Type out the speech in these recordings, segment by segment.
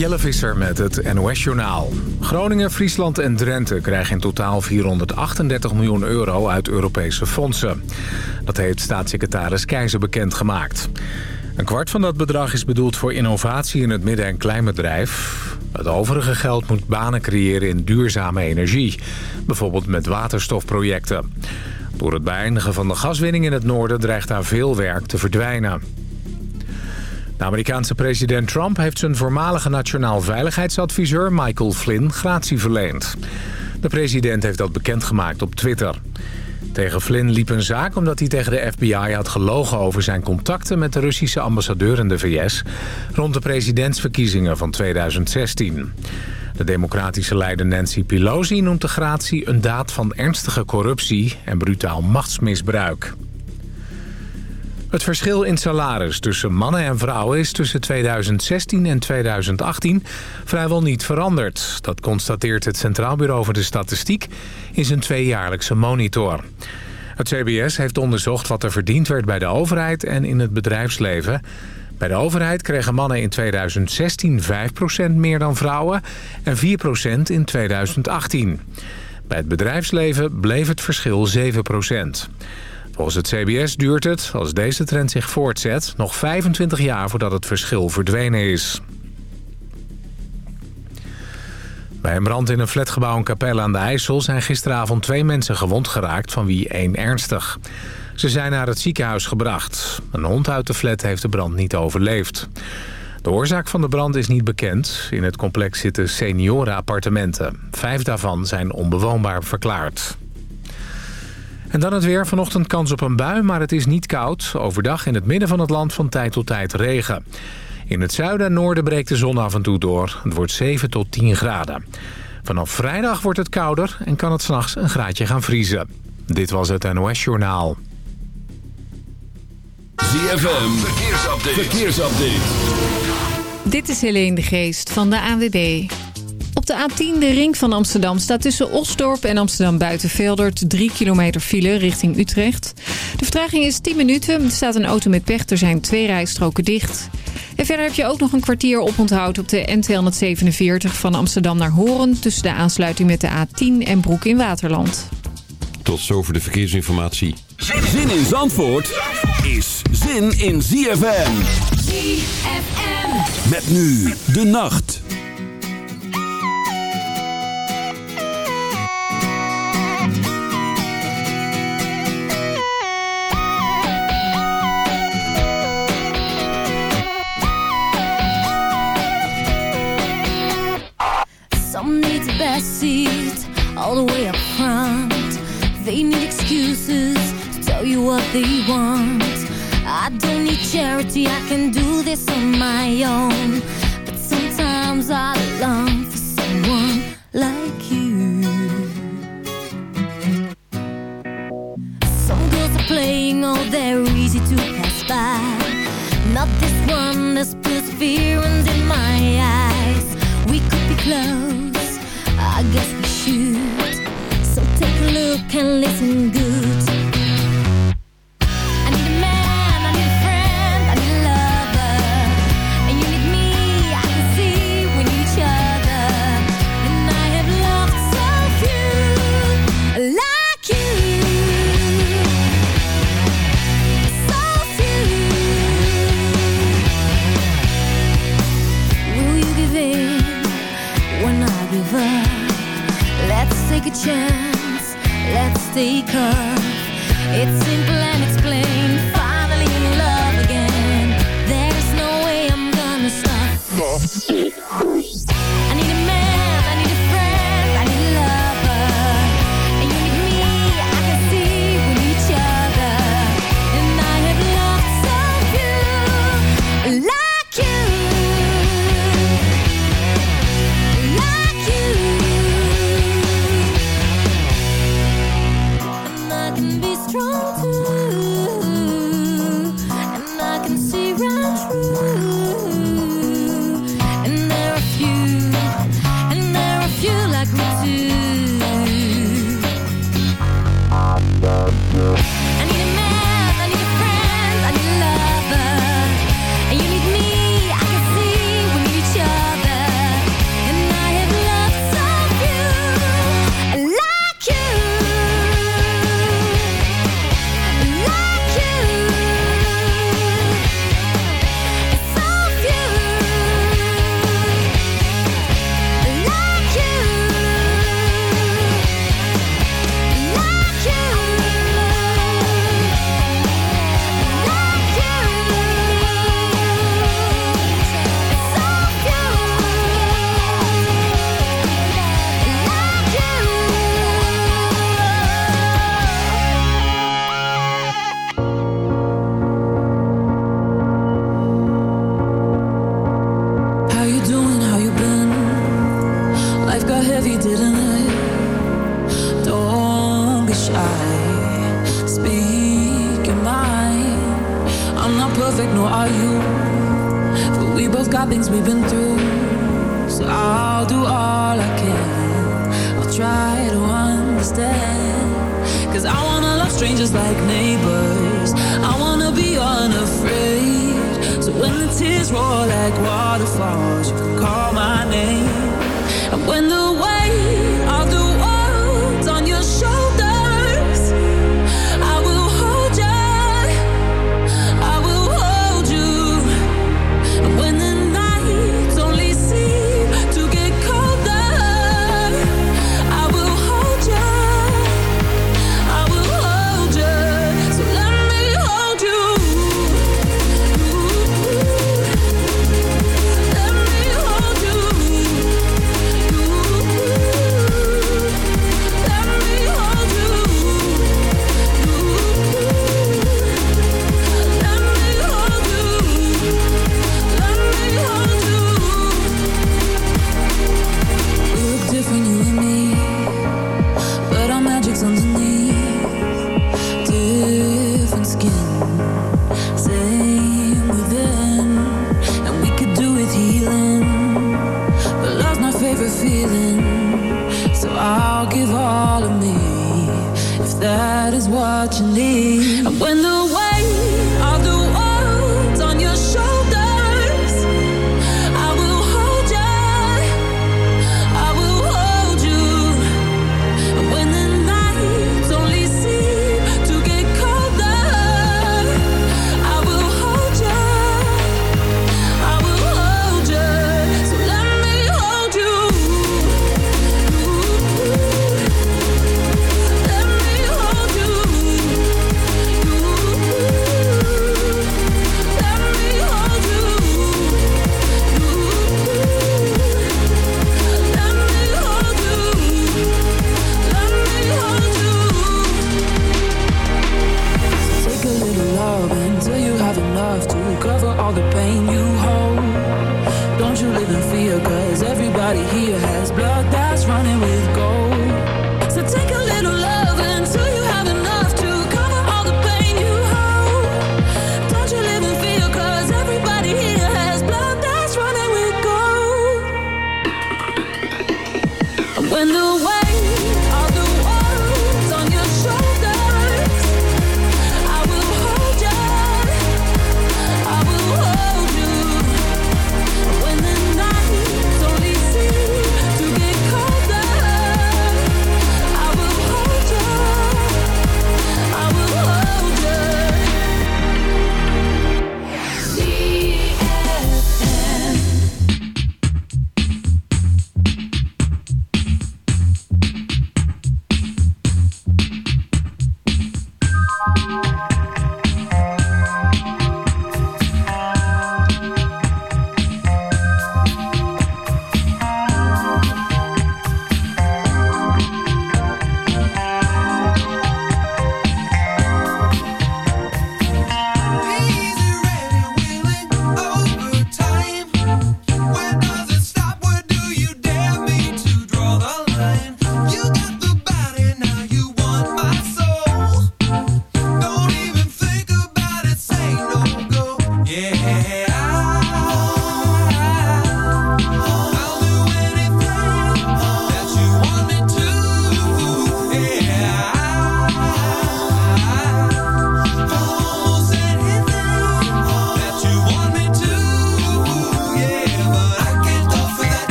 Jelle Visser met het NOS-journaal. Groningen, Friesland en Drenthe krijgen in totaal 438 miljoen euro uit Europese fondsen. Dat heeft staatssecretaris Keizer bekendgemaakt. Een kwart van dat bedrag is bedoeld voor innovatie in het midden- en kleinbedrijf. Het overige geld moet banen creëren in duurzame energie. Bijvoorbeeld met waterstofprojecten. Door het beëindigen van de gaswinning in het noorden dreigt daar veel werk te verdwijnen. De Amerikaanse president Trump heeft zijn voormalige nationaal veiligheidsadviseur Michael Flynn gratie verleend. De president heeft dat bekendgemaakt op Twitter. Tegen Flynn liep een zaak omdat hij tegen de FBI had gelogen over zijn contacten met de Russische ambassadeur in de VS rond de presidentsverkiezingen van 2016. De democratische leider Nancy Pelosi noemt de gratie een daad van ernstige corruptie en brutaal machtsmisbruik. Het verschil in salaris tussen mannen en vrouwen is tussen 2016 en 2018 vrijwel niet veranderd. Dat constateert het Centraal Bureau voor de Statistiek in zijn tweejaarlijkse monitor. Het CBS heeft onderzocht wat er verdiend werd bij de overheid en in het bedrijfsleven. Bij de overheid kregen mannen in 2016 5% meer dan vrouwen en 4% in 2018. Bij het bedrijfsleven bleef het verschil 7%. Volgens het CBS duurt het, als deze trend zich voortzet... nog 25 jaar voordat het verschil verdwenen is. Bij een brand in een flatgebouw in Capelle aan de IJssel... zijn gisteravond twee mensen gewond geraakt, van wie één ernstig. Ze zijn naar het ziekenhuis gebracht. Een hond uit de flat heeft de brand niet overleefd. De oorzaak van de brand is niet bekend. In het complex zitten seniorenappartementen. Vijf daarvan zijn onbewoonbaar verklaard. En dan het weer. Vanochtend kans op een bui, maar het is niet koud. Overdag in het midden van het land van tijd tot tijd regen. In het zuiden en noorden breekt de zon af en toe door. Het wordt 7 tot 10 graden. Vanaf vrijdag wordt het kouder en kan het s'nachts een graadje gaan vriezen. Dit was het NOS Journaal. ZFM, verkeersupdate. verkeersupdate. Dit is Helene de Geest van de ANWB. De A10, de ring van Amsterdam, staat tussen Osdorp en Amsterdam Buitenveldert 3 kilometer file richting Utrecht. De vertraging is 10 minuten. Er staat een auto met pech. Er zijn twee rijstroken dicht. En verder heb je ook nog een kwartier oponthoud op de N247 van Amsterdam naar Horen... tussen de aansluiting met de A10 en Broek in Waterland. Tot zover de verkeersinformatie. Zin in Zandvoort is zin in ZFM. ZFM. Met nu de nacht. Best seat all the way up front. They need excuses to tell you what they want. I don't need charity, I can do this on my own. But sometimes I long for someone like you. Some girls are playing, oh, they're easy to pass by. Not this one, there's perseverance in my eyes. We could be close, and listen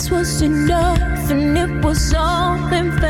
this was enough and it was all in vain.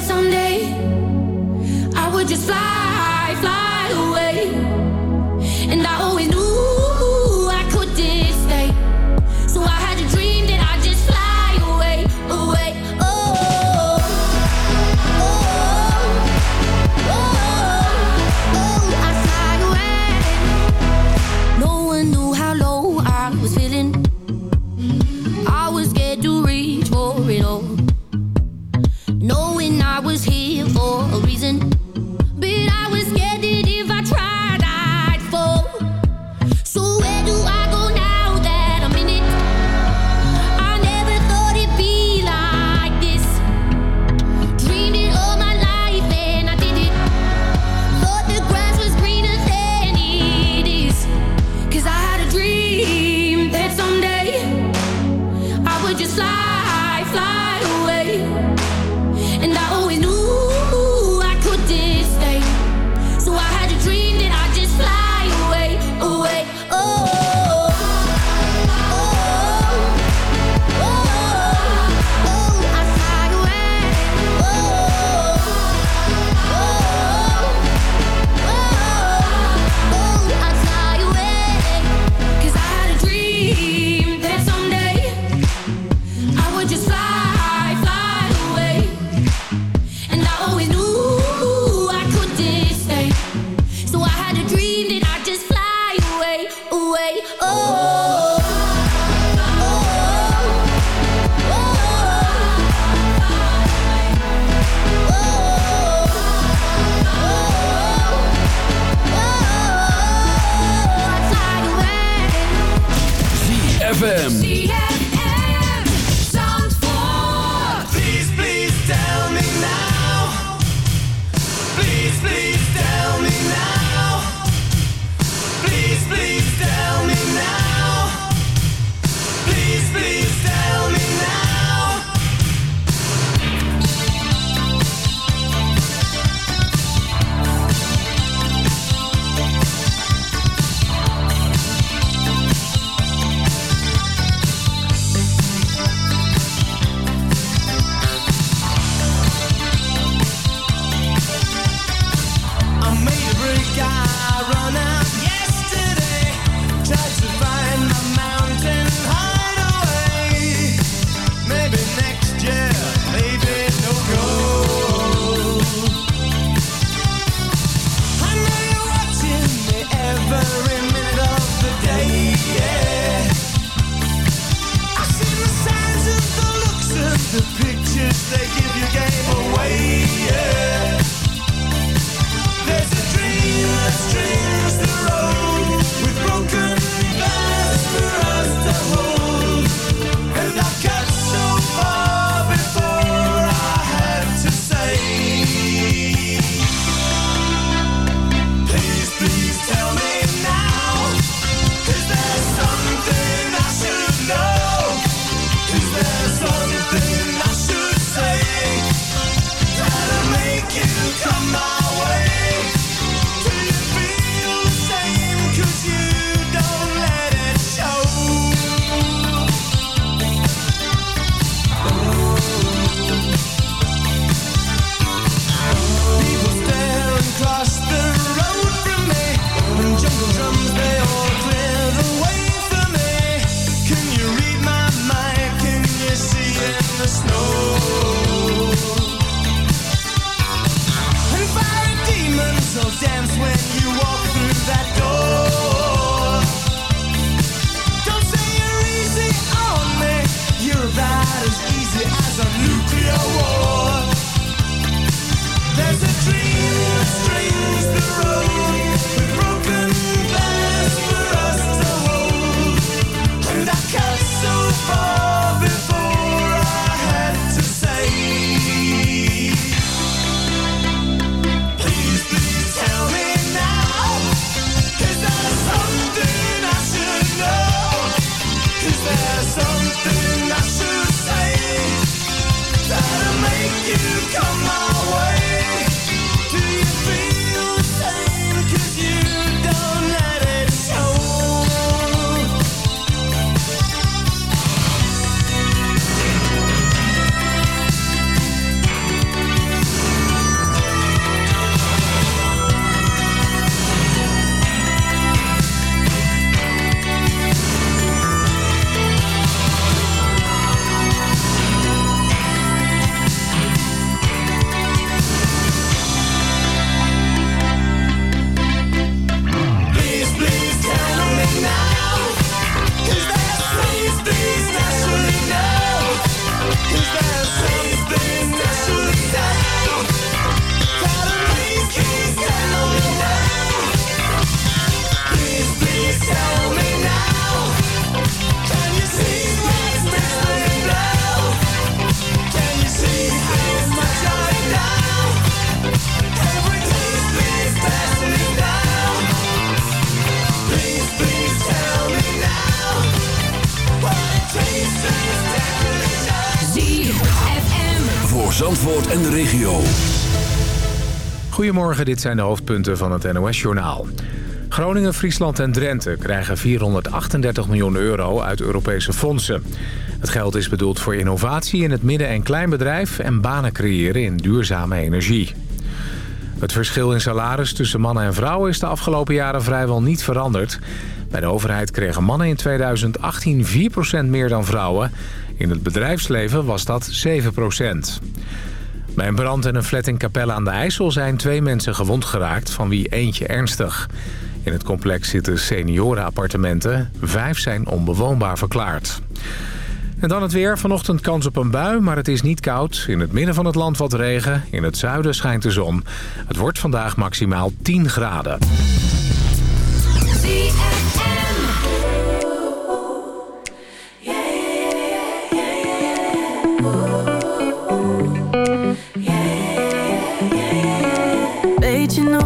Someday I would just fly, ZFM. En de regio. Goedemorgen, dit zijn de hoofdpunten van het NOS-journaal. Groningen, Friesland en Drenthe krijgen 438 miljoen euro uit Europese fondsen. Het geld is bedoeld voor innovatie in het midden- en kleinbedrijf... en banen creëren in duurzame energie. Het verschil in salaris tussen mannen en vrouwen is de afgelopen jaren vrijwel niet veranderd. Bij de overheid kregen mannen in 2018 4% meer dan vrouwen. In het bedrijfsleven was dat 7%. Bij een brand in een flat in Capelle aan de IJssel zijn twee mensen gewond geraakt, van wie eentje ernstig. In het complex zitten seniorenappartementen. Vijf zijn onbewoonbaar verklaard. En dan het weer. Vanochtend kans op een bui, maar het is niet koud. In het midden van het land wat regen. In het zuiden schijnt de zon. Het wordt vandaag maximaal 10 graden.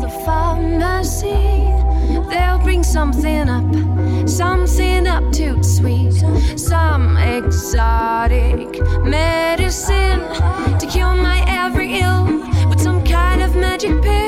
the pharmacy. They'll bring something up, something up too sweet, some exotic medicine to cure my every ill with some kind of magic pill.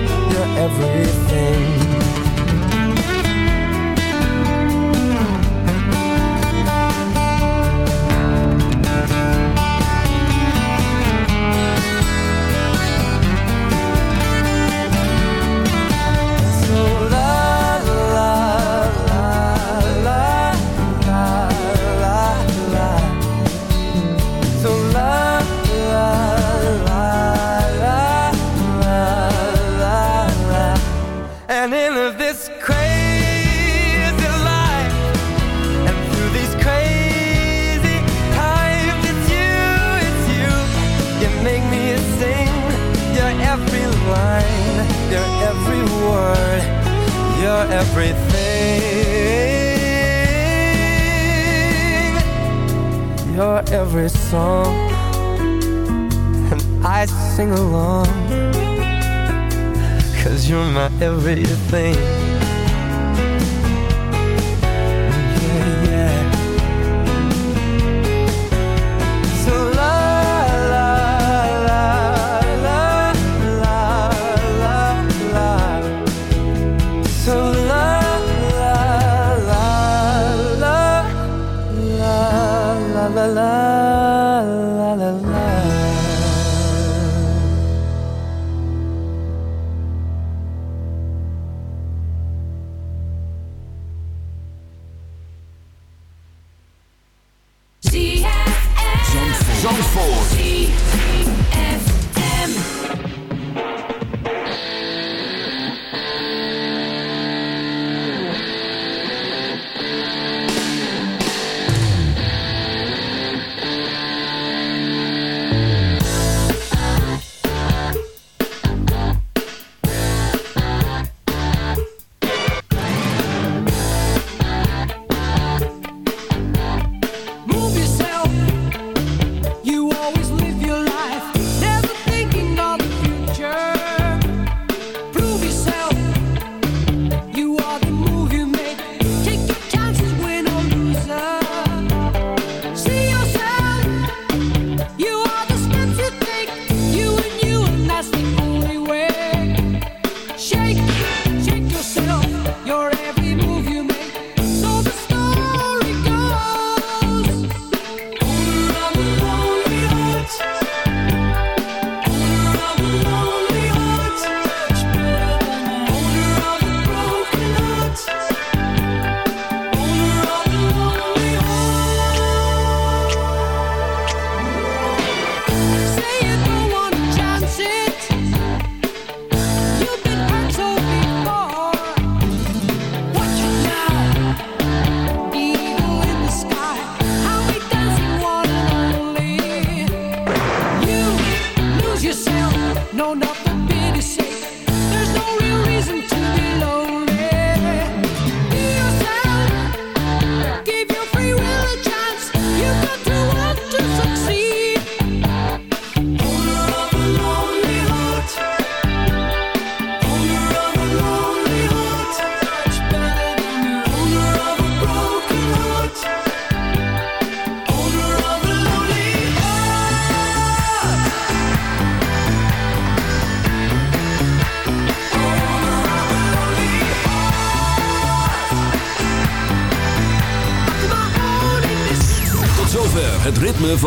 everything. everything.